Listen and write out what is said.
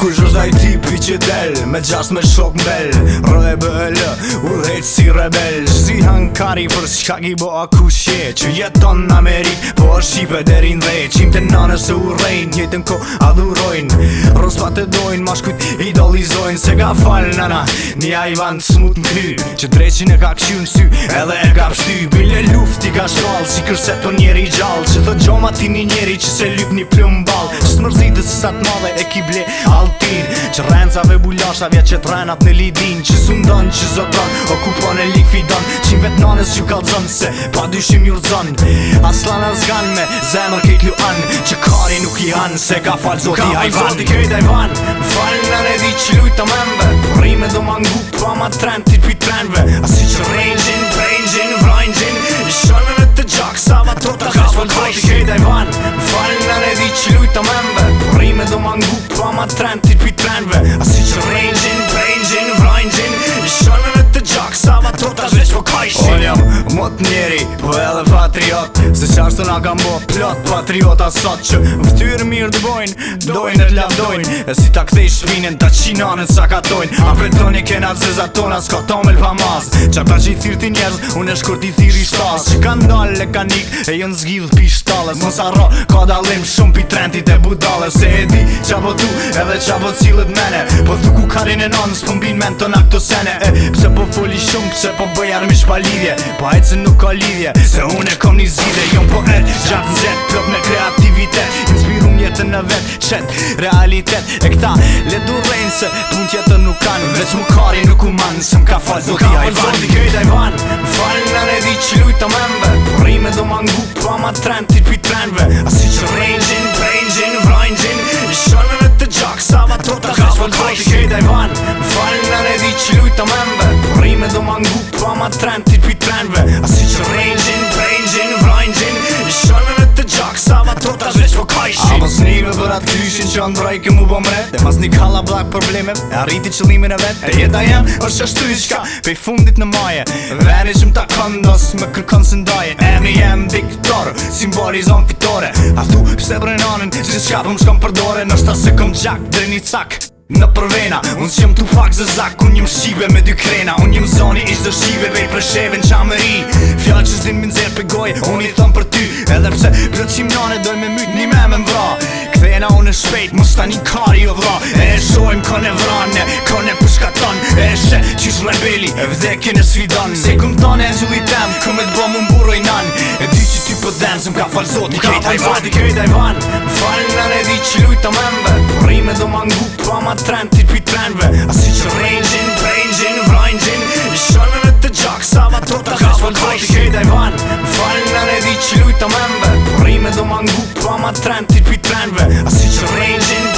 Kuj zhë zhaj tipi që del Me gjas me shok mbel Rebel, bëllë U rejtë si rebel Shë hankari për shkagi bo akushje Që jeton në Amerikë Po është i shqipe derin dhe qimte të nane se u Njëtën ko adhurojnë Rospa të dojnë Ma idolizojnë Se ka falë nana Nja i vanë të smut në kry Që dreqin e ka këshu në sy Edhe e ka pështy Bile luft i ka shual Si kërse të njeri gjall Që dhe gjoma ti një njeri Që se lyp një plëm bal Që së së satë madhe E ki ble altin Që rencave bulasha Vja që të renat në lidin Që së që zotan O ku likfidon Qim vet nane që kalzon Se pa dyshim Aslan as gan me Zemër ke kjo anë Që kari nuk i anë Se ka falë zoti hajvan Zoti kej dajvan Falë në redi që lujtë të membe Rime do mangu Pa ma trend Ti t'pi trendve A si që rejnxin Prejnxin Vrojnxin I shonë në të gjak Sava të të kash Ka falë zoti kej dajvan Falë në redi që lujtë të membe Rime do mangu Pa ma trend Ti t'pi sot ashtë veç po kajshin Unë jam mot njeri, po edhe patriot Se qashtu nga kam bo plot patriot asot Që vëtyr mirë të bojnë, dojnë e t'lavdojnë E si ta kthej shpinën, ta qinanën sa katojnë A pretoni kena zëza tona, s'ka tomel pa mas Qa ta që i thirti njerëz, unë e shkur ti thiri shtas Që ka ndalë e ka nikë e jën zgjidhë pi shtales Mos arro, ka dalim shumë pi trendit e budale Se e di, qa po du, edhe qa po cilët mene Po du karin e po men të sene e, Pse po foli shumë, po bëja rëmish pa lidhje Pa po a e cë nuk ka lidhje Se unë e kom një zide Jom po e gjatë në zetë Plop me kreativitet Inspiru mjetën në vetë Qetë realitet E këta le du rejnë Se pun tjetër nuk kanë Vec mu kari nuk u manë Se m'ka falë zotia i falë zotia i vanë M'ka falë zotia i vanë falë në redi që lujtë të mëmbe Po rime do ma ngu Po ama trend t'i pi trendve A si që rejnë gjin Falë në redi që lujtë të mëmbe me do mangu Pa ma tren, ti t'pi trenve A si që rengjin, brengjin, vrengjin I shonë me të gjak, sa va tërta të zveç po kajshin A po snive për atë kryshin që ndroj ke mu bom red E mas një kalla blak probleme, e arriti qëlimin e vet E jeta jem, është është i shka, pe i fundit në maje Veni që më ta këndos, me kërkon së ndaje E mi jem diktor, simbori fitore A thu, pse brenonin, që shka për po më shkom përdore Nështë ta se kom gjak, dhe një cak Në përvena, unë që jëmë të pak zë zakë Unë jëmë shqibe me dy krena Unë jëmë zoni ishtë dë shqibe Bej për sheve në qamëri Fjallë që zinë më nëzirë për gojë Unë i thëmë për ty Edhe pse për të qimë njënë Dojë me mytë një me më më vra Këthejna unë shpejt Më sta një kari o vla E e shojmë kënë e vrane Kënë e përshka tonë E e shë që shë lebeli po E vdhe kënë e svidon Se k Zëm ka falë zotë, i kejt a i vanë, i kejt a i vanë Fal nane dhichi lu i ta memve Porime do ma ngupo ama trentit pi trenve A si qe vrejnjin, vrejnjin, vrejnjin I shonën e te gjakë, sa va tërë ta kashë Fal do t'i kej da i vanë Fal nane dhichi lu i ta memve Porime do ma ngupo ama pi trenve A si qe vrejnjin, vrejnjin,